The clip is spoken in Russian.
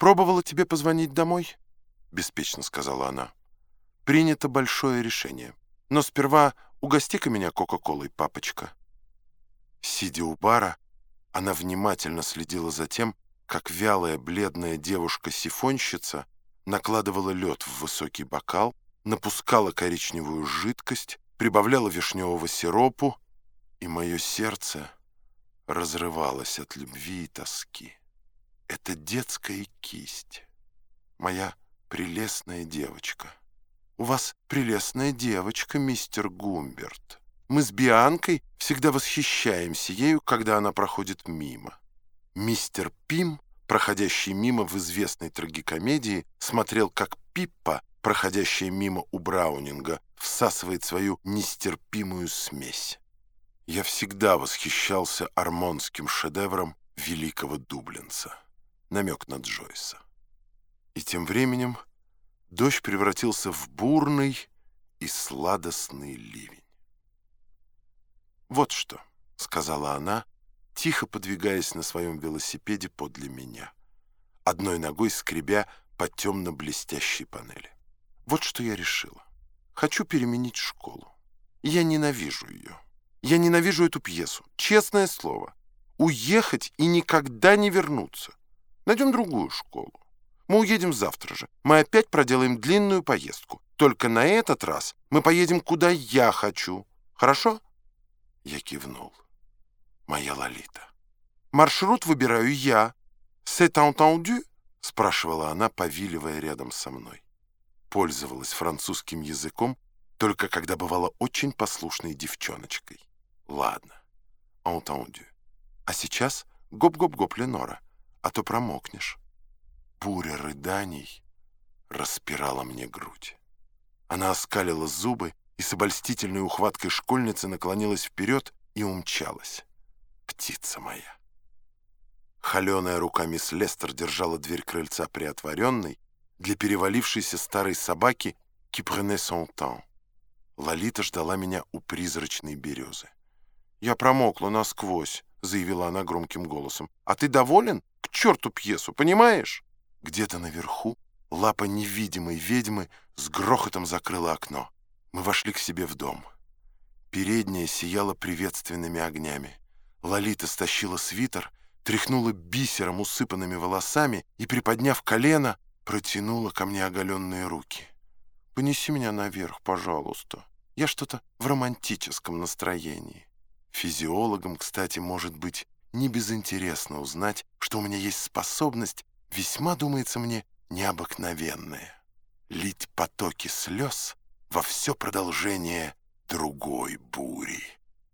«Пробовала тебе позвонить домой?» — беспечно сказала она. «Принято большое решение. Но сперва угости-ка меня Кока-Колой, папочка». Сидя у бара, она внимательно следила за тем, как вялая бледная девушка-сифонщица накладывала лед в высокий бокал, напускала коричневую жидкость, прибавляла вишневого сиропу, и мое сердце разрывалось от любви и тоски. Это детская кисть, моя прелестная девочка. У вас прелестная девочка, мистер Гумберт. Мы с Бианкой всегда восхищаемся ею, когда она проходит мимо. Мистер Пим, проходящий мимо в известной трагикомедии, смотрел, как Пиппа, проходящая мимо у Браунинга, всасывает свою нестерпимую смесь. Я всегда восхищался армонским шедевром великого дублинца. Намек на Джойса. И тем временем дождь превратился в бурный и сладостный ливень. «Вот что», — сказала она, тихо подвигаясь на своем велосипеде подле меня, одной ногой скребя по темно-блестящей панели. «Вот что я решила. Хочу переменить школу. Я ненавижу ее. Я ненавижу эту пьесу. Честное слово. Уехать и никогда не вернуться. Найдем другую школу. Мы уедем завтра же. Мы опять проделаем длинную поездку. Только на этот раз мы поедем, куда я хочу. Хорошо?» Я кивнул. Моя Лолита. «Маршрут выбираю я. C'est entendu?» — спрашивала она, повиливая рядом со мной. Пользовалась французским языком, только когда бывала очень послушной девчоночкой. Ладно, entendu. А сейчас гоп-гоп-гоп, Ленора, а то промокнешь. Буря рыданий распирала мне грудь. Она оскалила зубы и с обольстительной ухваткой школьницы наклонилась вперед и умчалась. Птица моя. Холеная рука мисс Лестер держала дверь крыльца приотворенной для перевалившейся старой собаки «Кипрене сон тан». Лолита ждала меня у призрачной березы. «Я промокла насквозь», — заявила она громким голосом. «А ты доволен? К черту пьесу, понимаешь?» Где-то наверху лапа невидимой ведьмы с грохотом закрыла окно. Мы вошли к себе в дом. Передняя сияла приветственными огнями. Лолита стащила свитер, тряхнула бисером усыпанными волосами и, приподняв колено, протянула ко мне оголенные руки. «Понеси меня наверх, пожалуйста. Я что-то в романтическом настроении». Физиологам, кстати, может быть не безинтересно узнать, что у меня есть способность, весьма, думается мне, необыкновенная. Лить потоки слез — во все продолжение другой бури.